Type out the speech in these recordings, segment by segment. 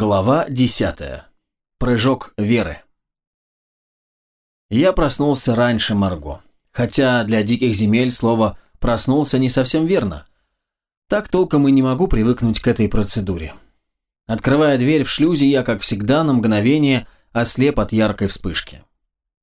Глава 10. Прыжок веры. Я проснулся раньше Марго. Хотя для диких земель слово «проснулся» не совсем верно. Так толком и не могу привыкнуть к этой процедуре. Открывая дверь в шлюзе, я, как всегда, на мгновение ослеп от яркой вспышки.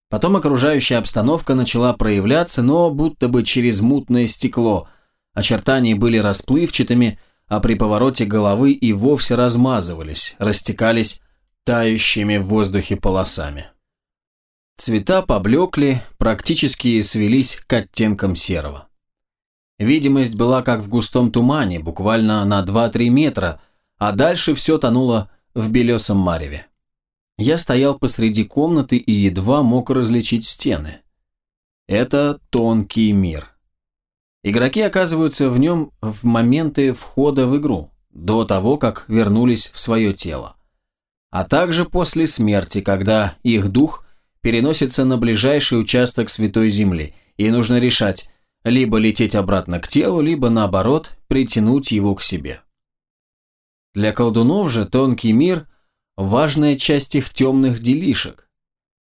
Потом окружающая обстановка начала проявляться, но будто бы через мутное стекло. Очертания были расплывчатыми, а при повороте головы и вовсе размазывались, растекались тающими в воздухе полосами. Цвета поблекли, практически свелись к оттенкам серого. Видимость была как в густом тумане, буквально на 2-3 метра, а дальше все тонуло в белесом мареве. Я стоял посреди комнаты и едва мог различить стены. Это тонкий мир. Игроки оказываются в нем в моменты входа в игру, до того, как вернулись в свое тело. А также после смерти, когда их дух переносится на ближайший участок Святой Земли, и нужно решать, либо лететь обратно к телу, либо наоборот, притянуть его к себе. Для колдунов же тонкий мир – важная часть их темных делишек.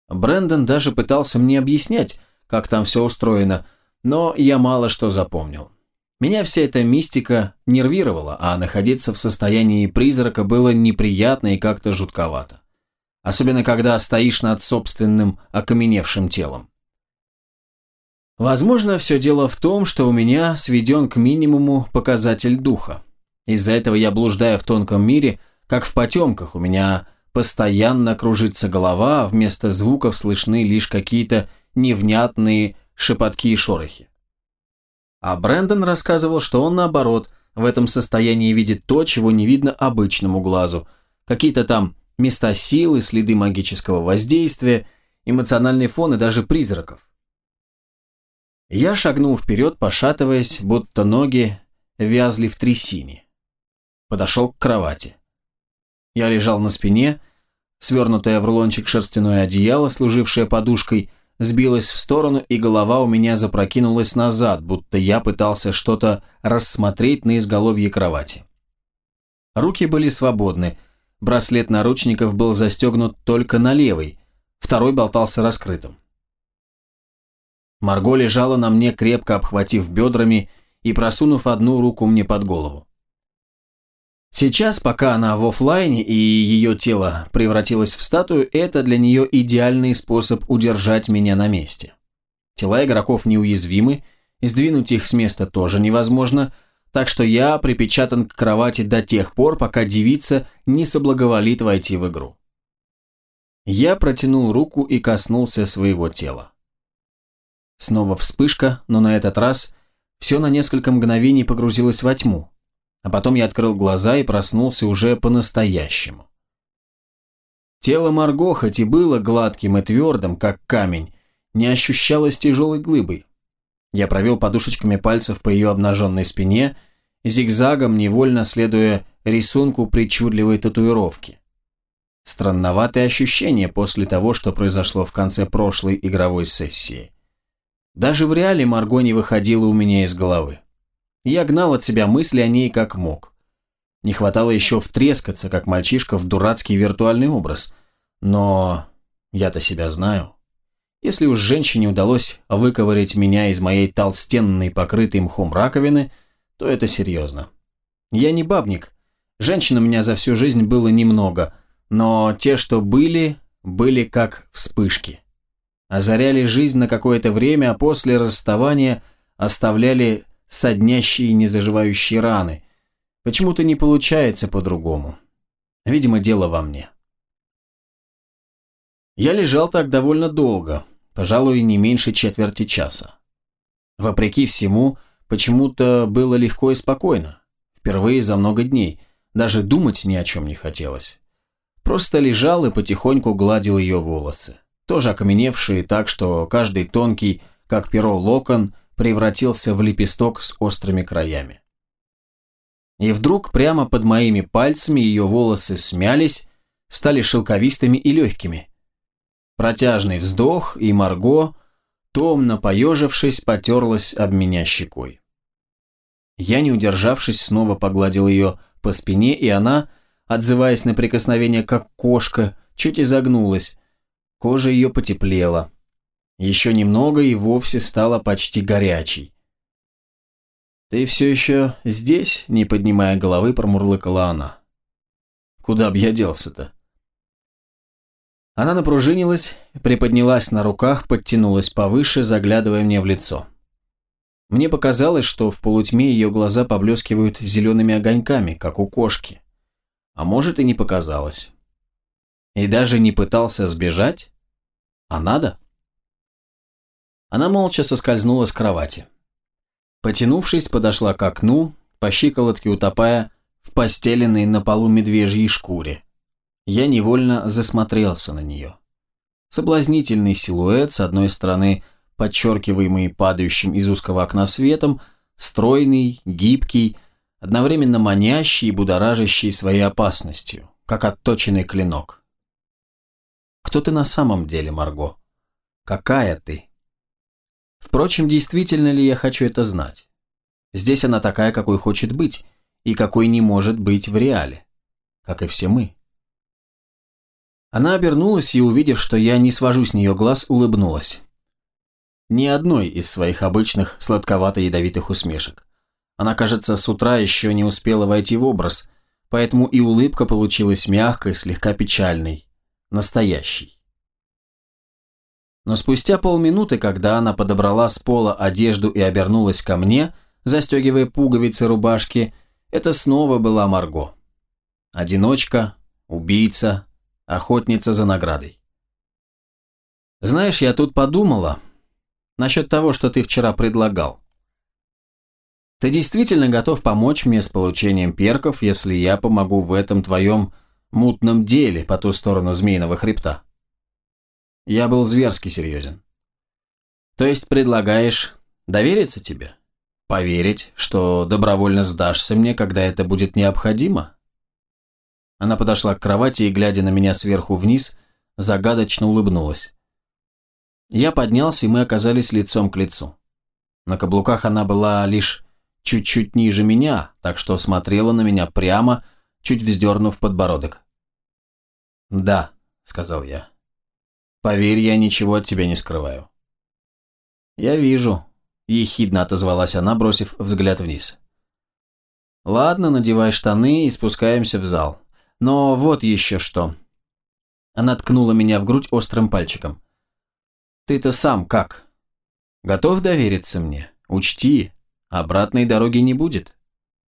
Брэндон даже пытался мне объяснять, как там все устроено – но я мало что запомнил. Меня вся эта мистика нервировала, а находиться в состоянии призрака было неприятно и как-то жутковато. Особенно, когда стоишь над собственным окаменевшим телом. Возможно, все дело в том, что у меня сведен к минимуму показатель духа. Из-за этого я блуждаю в тонком мире, как в потемках. У меня постоянно кружится голова, а вместо звуков слышны лишь какие-то невнятные шепотки и шорохи. А Брэндон рассказывал, что он наоборот, в этом состоянии видит то, чего не видно обычному глазу. Какие-то там места силы, следы магического воздействия, эмоциональный фон и даже призраков. Я шагнул вперед, пошатываясь, будто ноги вязли в трясине. Подошел к кровати. Я лежал на спине, свернутое в рулончик шерстяное одеяло, служившее подушкой, сбилась в сторону, и голова у меня запрокинулась назад, будто я пытался что-то рассмотреть на изголовье кровати. Руки были свободны, браслет наручников был застегнут только на левой, второй болтался раскрытым. Марго лежала на мне, крепко обхватив бедрами и просунув одну руку мне под голову. Сейчас, пока она в офлайне и ее тело превратилось в статую, это для нее идеальный способ удержать меня на месте. Тела игроков неуязвимы, сдвинуть их с места тоже невозможно, так что я припечатан к кровати до тех пор, пока девица не соблаговолит войти в игру. Я протянул руку и коснулся своего тела. Снова вспышка, но на этот раз все на несколько мгновений погрузилось во тьму. А потом я открыл глаза и проснулся уже по-настоящему. Тело Марго, хоть и было гладким и твердым, как камень, не ощущалось тяжелой глыбой. Я провел подушечками пальцев по ее обнаженной спине, зигзагом, невольно следуя рисунку причудливой татуировки. Странноватые ощущения после того, что произошло в конце прошлой игровой сессии. Даже в реале Марго не выходила у меня из головы. Я гнал от себя мысли о ней как мог. Не хватало еще втрескаться, как мальчишка, в дурацкий виртуальный образ. Но я-то себя знаю. Если уж женщине удалось выковырять меня из моей толстенной, покрытой мхом раковины, то это серьезно. Я не бабник. Женщин у меня за всю жизнь было немного, но те, что были, были как вспышки. Озаряли жизнь на какое-то время, а после расставания оставляли соднящие незаживающие раны. Почему-то не получается по-другому. Видимо, дело во мне. Я лежал так довольно долго, пожалуй, не меньше четверти часа. Вопреки всему, почему-то было легко и спокойно. Впервые за много дней. Даже думать ни о чем не хотелось. Просто лежал и потихоньку гладил ее волосы. Тоже окаменевшие так, что каждый тонкий, как перо локон, превратился в лепесток с острыми краями. И вдруг прямо под моими пальцами ее волосы смялись, стали шелковистыми и легкими. Протяжный вздох, и Марго, томно поежившись, потерлась об меня щекой. Я, не удержавшись, снова погладил ее по спине, и она, отзываясь на прикосновение, как кошка, чуть изогнулась. Кожа ее потеплела. Еще немного и вовсе стала почти горячей. «Ты все еще здесь?» – не поднимая головы, промурлыкала она. «Куда б я делся-то?» Она напружинилась, приподнялась на руках, подтянулась повыше, заглядывая мне в лицо. Мне показалось, что в полутьме ее глаза поблескивают зелеными огоньками, как у кошки. А может и не показалось. И даже не пытался сбежать? А надо? Она молча соскользнула с кровати. Потянувшись, подошла к окну, по щиколотке утопая в постеленной на полу медвежьей шкуре. Я невольно засмотрелся на нее. Соблазнительный силуэт, с одной стороны, подчеркиваемый падающим из узкого окна светом, стройный, гибкий, одновременно манящий и будоражащий своей опасностью, как отточенный клинок. Кто ты на самом деле, Марго? Какая ты? Впрочем, действительно ли я хочу это знать? Здесь она такая, какой хочет быть, и какой не может быть в реале, как и все мы. Она обернулась и, увидев, что я не свожу с нее глаз, улыбнулась. Ни одной из своих обычных сладковато-ядовитых усмешек. Она, кажется, с утра еще не успела войти в образ, поэтому и улыбка получилась мягкой, слегка печальной, настоящей. Но спустя полминуты, когда она подобрала с пола одежду и обернулась ко мне, застегивая пуговицы рубашки, это снова была Марго. Одиночка, убийца, охотница за наградой. Знаешь, я тут подумала насчет того, что ты вчера предлагал. Ты действительно готов помочь мне с получением перков, если я помогу в этом твоем мутном деле по ту сторону змеиного хребта? Я был зверски серьезен. То есть предлагаешь довериться тебе? Поверить, что добровольно сдашься мне, когда это будет необходимо? Она подошла к кровати и, глядя на меня сверху вниз, загадочно улыбнулась. Я поднялся, и мы оказались лицом к лицу. На каблуках она была лишь чуть-чуть ниже меня, так что смотрела на меня прямо, чуть вздернув подбородок. «Да», — сказал я. Поверь, я ничего от тебя не скрываю». «Я вижу», – ехидно отозвалась она, бросив взгляд вниз. «Ладно, надевай штаны и спускаемся в зал. Но вот еще что». Она ткнула меня в грудь острым пальчиком. «Ты-то сам как? Готов довериться мне? Учти, обратной дороги не будет.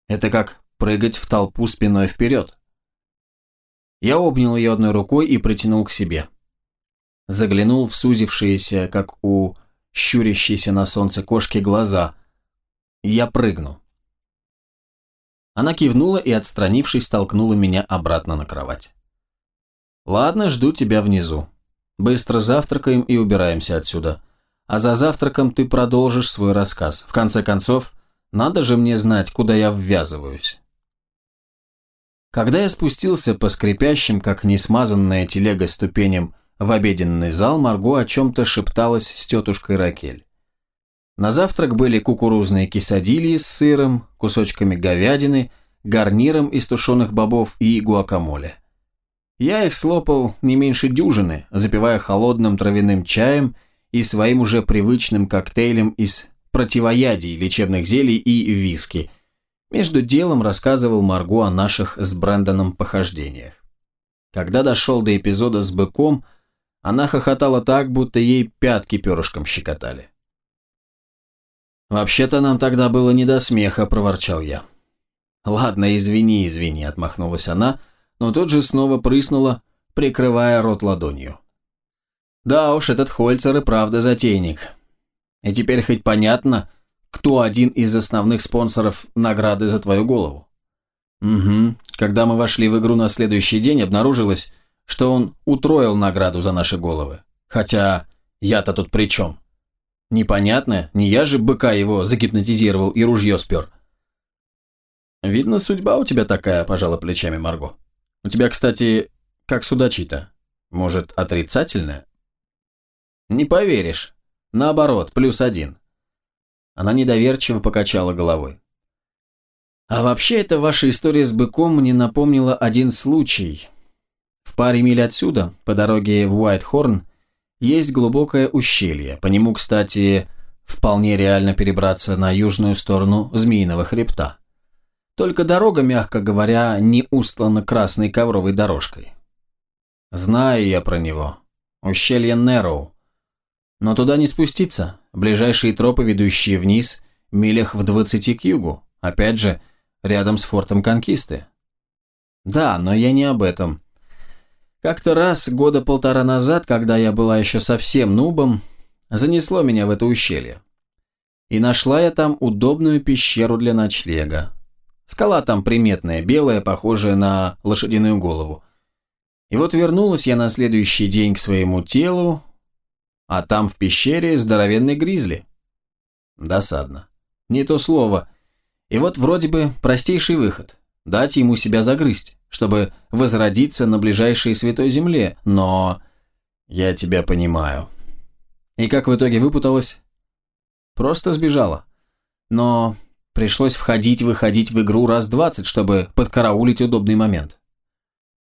Это как прыгать в толпу спиной вперед». Я обнял ее одной рукой и притянул к себе заглянул в сузившиеся, как у щурящейся на солнце кошки, глаза. Я прыгну. Она кивнула и, отстранившись, толкнула меня обратно на кровать. «Ладно, жду тебя внизу. Быстро завтракаем и убираемся отсюда. А за завтраком ты продолжишь свой рассказ. В конце концов, надо же мне знать, куда я ввязываюсь». Когда я спустился по скрипящим, как несмазанная телега ступеням, в обеденный зал Марго о чем-то шепталась с тетушкой Ракель. На завтрак были кукурузные кисадильи с сыром, кусочками говядины, гарниром из тушеных бобов и гуакамоле. Я их слопал не меньше дюжины, запивая холодным травяным чаем и своим уже привычным коктейлем из противоядий, лечебных зелий и виски. Между делом рассказывал Марго о наших с Брэндоном похождениях. Когда дошел до эпизода с быком – она хохотала так, будто ей пятки перышком щекотали. «Вообще-то нам тогда было не до смеха», – проворчал я. «Ладно, извини, извини», – отмахнулась она, но тут же снова прыснула, прикрывая рот ладонью. «Да уж, этот Хольцер и правда затейник. И теперь хоть понятно, кто один из основных спонсоров награды за твою голову?» «Угу. Когда мы вошли в игру на следующий день, обнаружилось, что он утроил награду за наши головы. Хотя я-то тут при чем? Непонятно, не я же быка его загипнотизировал и ружье спер. Видно, судьба у тебя такая, пожала плечами Марго. У тебя, кстати, как судачи-то? Может, отрицательная? Не поверишь. Наоборот, плюс один. Она недоверчиво покачала головой. А вообще, эта ваша история с быком мне напомнила один случай. В паре миль отсюда, по дороге в Уайтхорн, есть глубокое ущелье. По нему, кстати, вполне реально перебраться на южную сторону Змеиного хребта. Только дорога, мягко говоря, не устлана красной ковровой дорожкой. Знаю я про него. Ущелье Нероу. Но туда не спуститься. Ближайшие тропы, ведущие вниз, милях в двадцати к югу. Опять же, рядом с фортом Конкисты. Да, но я не об этом. Как-то раз, года полтора назад, когда я была еще совсем нубом, занесло меня в это ущелье. И нашла я там удобную пещеру для ночлега. Скала там приметная, белая, похожая на лошадиную голову. И вот вернулась я на следующий день к своему телу, а там в пещере здоровенный гризли. Досадно. Не то слово. И вот вроде бы простейший выход. Дать ему себя загрызть, чтобы возродиться на ближайшей святой земле, но... Я тебя понимаю. И как в итоге выпуталась? Просто сбежала. Но пришлось входить-выходить в игру раз двадцать, чтобы подкараулить удобный момент.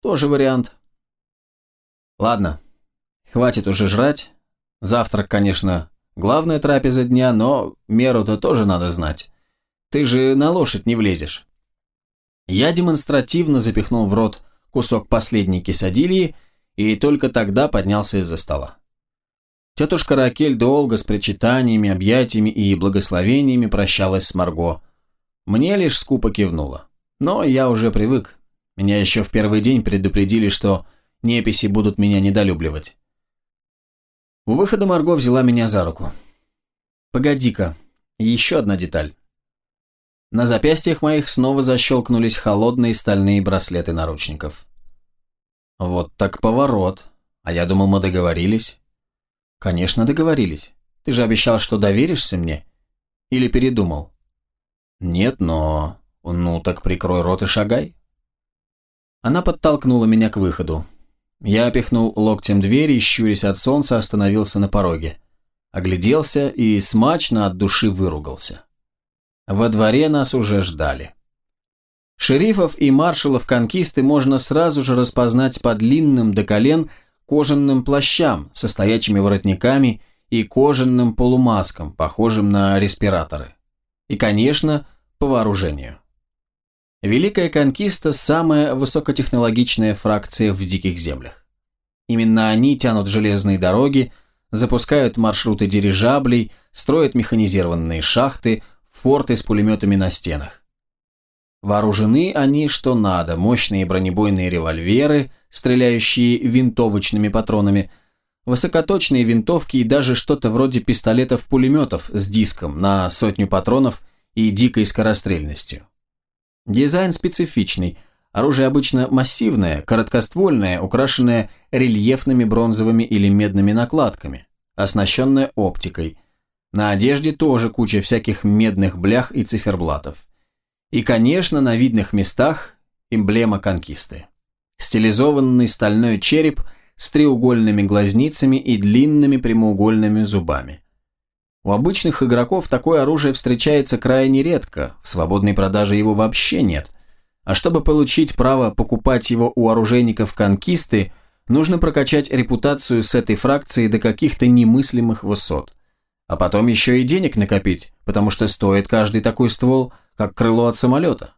Тоже вариант. Ладно, хватит уже жрать. Завтрак, конечно, главная трапеза дня, но меру-то тоже надо знать. Ты же на лошадь не влезешь. Я демонстративно запихнул в рот кусок последней кисадильи и только тогда поднялся из-за стола. Тетушка Ракель долго с причитаниями, объятиями и благословениями прощалась с Марго. Мне лишь скупо кивнула. Но я уже привык. Меня еще в первый день предупредили, что неписи будут меня недолюбливать. У выхода Марго взяла меня за руку. «Погоди-ка, еще одна деталь». На запястьях моих снова защелкнулись холодные стальные браслеты наручников. «Вот так поворот. А я думал, мы договорились». «Конечно, договорились. Ты же обещал, что доверишься мне? Или передумал?» «Нет, но... Ну, так прикрой рот и шагай». Она подтолкнула меня к выходу. Я опихнул локтем дверь и, щурясь от солнца, остановился на пороге. Огляделся и смачно от души выругался. Во дворе нас уже ждали. Шерифов и маршалов конкисты можно сразу же распознать по длинным до колен – кожаным плащам со стоячими воротниками и кожаным полумаскам, похожим на респираторы. И, конечно, по вооружению. Великая Конкиста – самая высокотехнологичная фракция в диких землях. Именно они тянут железные дороги, запускают маршруты дирижаблей, строят механизированные шахты, форты с пулеметами на стенах. Вооружены они что надо, мощные бронебойные револьверы, стреляющие винтовочными патронами, высокоточные винтовки и даже что-то вроде пистолетов-пулеметов с диском на сотню патронов и дикой скорострельностью. Дизайн специфичный, оружие обычно массивное, короткоствольное, украшенное рельефными бронзовыми или медными накладками, оснащенное оптикой. На одежде тоже куча всяких медных блях и циферблатов. И, конечно, на видных местах эмблема конкисты. Стилизованный стальной череп с треугольными глазницами и длинными прямоугольными зубами. У обычных игроков такое оружие встречается крайне редко, в свободной продаже его вообще нет. А чтобы получить право покупать его у оружейников конкисты, нужно прокачать репутацию с этой фракцией до каких-то немыслимых высот. А потом еще и денег накопить, потому что стоит каждый такой ствол – как крыло от самолета.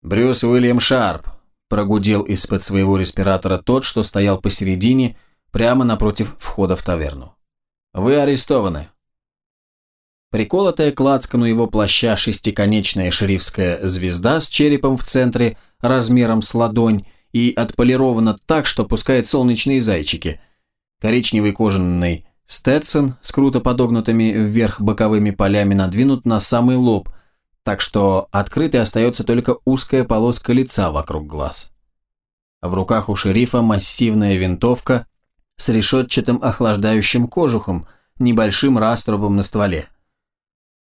Брюс Уильям Шарп прогудел из-под своего респиратора тот, что стоял посередине, прямо напротив входа в таверну. «Вы арестованы». Приколотая к лацкану его плаща шестиконечная шерифская звезда с черепом в центре размером с ладонь и отполирована так, что пускает солнечные зайчики. Коричневый кожаный Сtetсон с круто подогнутыми вверх боковыми полями надвинут на самый лоб, так что открытой остается только узкая полоска лица вокруг глаз. В руках у шерифа массивная винтовка с решетчатым охлаждающим кожухом, небольшим раструбом на стволе.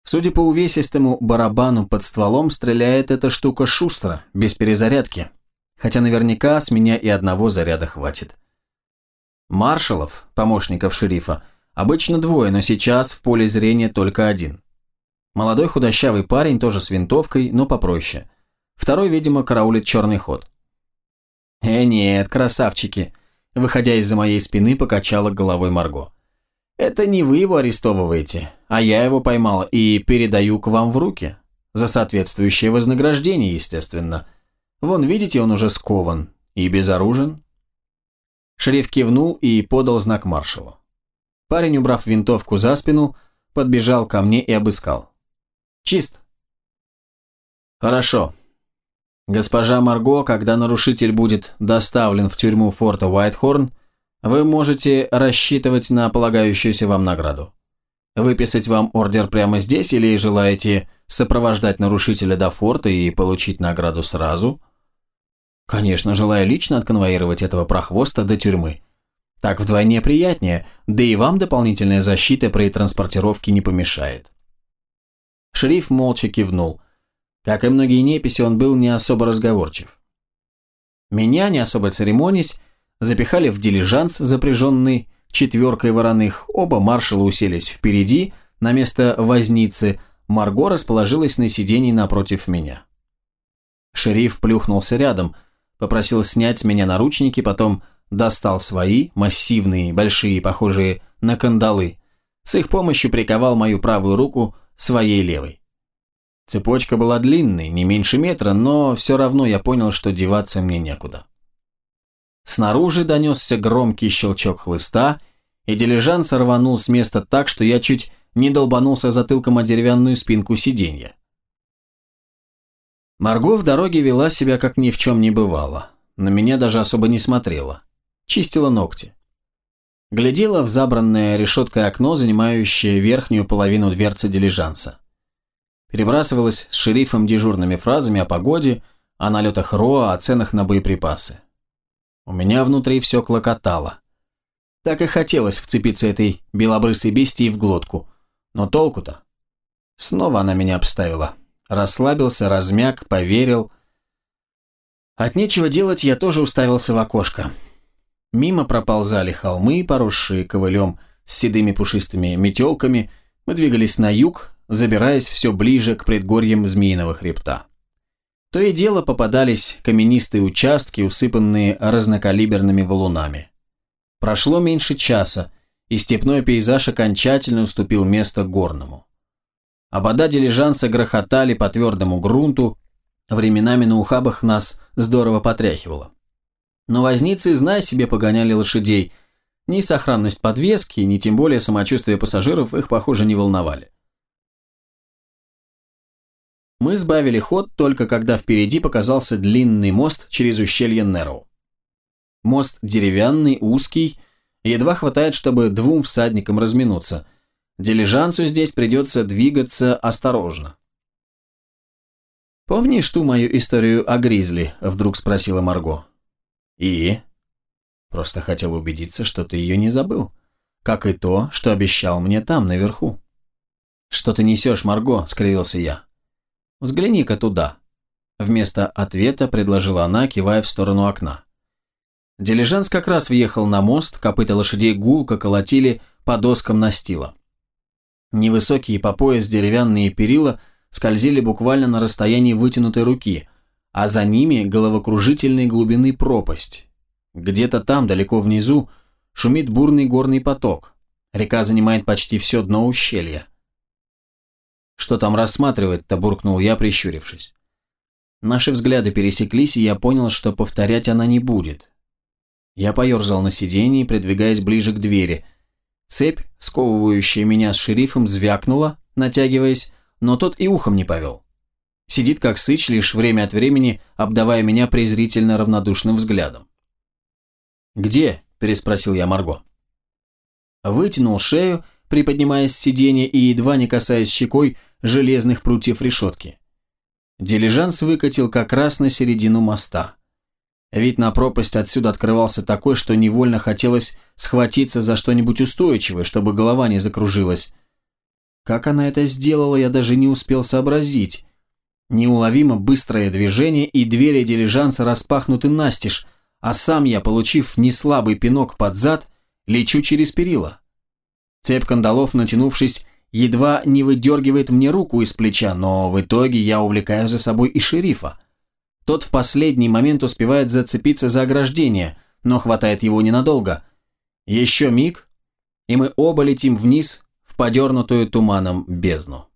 Судя по увесистому барабану под стволом, стреляет эта штука шустро, без перезарядки. Хотя наверняка с меня и одного заряда хватит. Маршалов, помощников шерифа, обычно двое, но сейчас в поле зрения только один. Молодой худощавый парень, тоже с винтовкой, но попроще. Второй, видимо, караулит черный ход. «Э, нет, красавчики!» Выходя из-за моей спины, покачала головой Марго. «Это не вы его арестовываете, а я его поймала и передаю к вам в руки. За соответствующее вознаграждение, естественно. Вон, видите, он уже скован и безоружен». Шериф кивнул и подал знак маршалу. Парень, убрав винтовку за спину, подбежал ко мне и обыскал. «Чист». «Хорошо. Госпожа Марго, когда нарушитель будет доставлен в тюрьму форта Уайтхорн, вы можете рассчитывать на полагающуюся вам награду. Выписать вам ордер прямо здесь или желаете сопровождать нарушителя до форта и получить награду сразу? Конечно, желаю лично отконвоировать этого прохвоста до тюрьмы. Так вдвойне приятнее, да и вам дополнительная защита при транспортировке не помешает. Шериф молча кивнул. Как и многие неписи, он был не особо разговорчив. Меня, не особо церемонясь, запихали в дилижанс, запряженный четверкой вороных. Оба маршала уселись впереди, на место возницы. Марго расположилась на сиденье напротив меня. Шериф плюхнулся рядом, попросил снять с меня наручники, потом достал свои, массивные, большие, похожие на кандалы. С их помощью приковал мою правую руку своей левой. Цепочка была длинной, не меньше метра, но все равно я понял, что деваться мне некуда. Снаружи донесся громкий щелчок хлыста, и дилижанс рванул с места так, что я чуть не долбанулся затылком о деревянную спинку сиденья. Марго в дороге вела себя, как ни в чем не бывало. На меня даже особо не смотрела чистила ногти. Глядела в забранное решеткой окно, занимающее верхнюю половину дверцы дилижанса. Перебрасывалась с шерифом дежурными фразами о погоде, о налетах РОА, о ценах на боеприпасы. У меня внутри все клокотало. Так и хотелось вцепиться этой белобрысой бестии в глотку. Но толку-то? Снова она меня обставила. Расслабился, размяк, поверил. От нечего делать я тоже уставился в окошко. Мимо проползали холмы, поросшие ковылем с седыми пушистыми метелками. Мы двигались на юг, забираясь все ближе к предгорьям Змеиного хребта. То и дело попадались каменистые участки, усыпанные разнокалиберными валунами. Прошло меньше часа, и степной пейзаж окончательно уступил место горному. Обода дилижанса грохотали по твердому грунту, временами на ухабах нас здорово потряхивало. Но возницы, зная себе, погоняли лошадей. Ни сохранность подвески, ни тем более самочувствие пассажиров их, похоже, не волновали. Мы сбавили ход только когда впереди показался длинный мост через ущелье Нероу. Мост деревянный, узкий, едва хватает, чтобы двум всадникам разминуться. Дилижансу здесь придется двигаться осторожно. «Помнишь ту мою историю о Гризли?» – вдруг спросила Марго. «И?» «Просто хотел убедиться, что ты ее не забыл. Как и то, что обещал мне там, наверху». «Что ты несешь, Марго?» – скривился я. «Взгляни-ка туда». Вместо ответа предложила она, кивая в сторону окна. Дилижанс как раз въехал на мост, копыта лошадей гулко колотили по доскам настила. Невысокие по пояс деревянные перила скользили буквально на расстоянии вытянутой руки, а за ними головокружительной глубины пропасть. Где-то там, далеко внизу, шумит бурный горный поток. Река занимает почти все дно ущелья. «Что там рассматривать-то?» – буркнул я, прищурившись. Наши взгляды пересеклись, и я понял, что повторять она не будет. Я поерзал на сиденье, придвигаясь ближе к двери. Цепь, сковывающая меня с шерифом, звякнула, натягиваясь, но тот и ухом не повел. Сидит как сыч, лишь время от времени обдавая меня презрительно равнодушным взглядом. «Где?» – переспросил я Марго. Вытянул шею, приподнимаясь с сиденья и едва не касаясь щекой железных прутьев решетки. Дилижанс выкатил как раз на середину моста. Вид на пропасть отсюда открывался такой, что невольно хотелось схватиться за что-нибудь устойчивое, чтобы голова не закружилась. Как она это сделала, я даже не успел сообразить. Неуловимо быстрое движение, и двери дилижанса распахнуты настежь, а сам я, получив неслабый пинок под зад, лечу через перила. Цепь кандалов, натянувшись, едва не выдергивает мне руку из плеча, но в итоге я увлекаю за собой и шерифа. Тот в последний момент успевает зацепиться за ограждение, но хватает его ненадолго. Еще миг, и мы оба летим вниз в подернутую туманом бездну.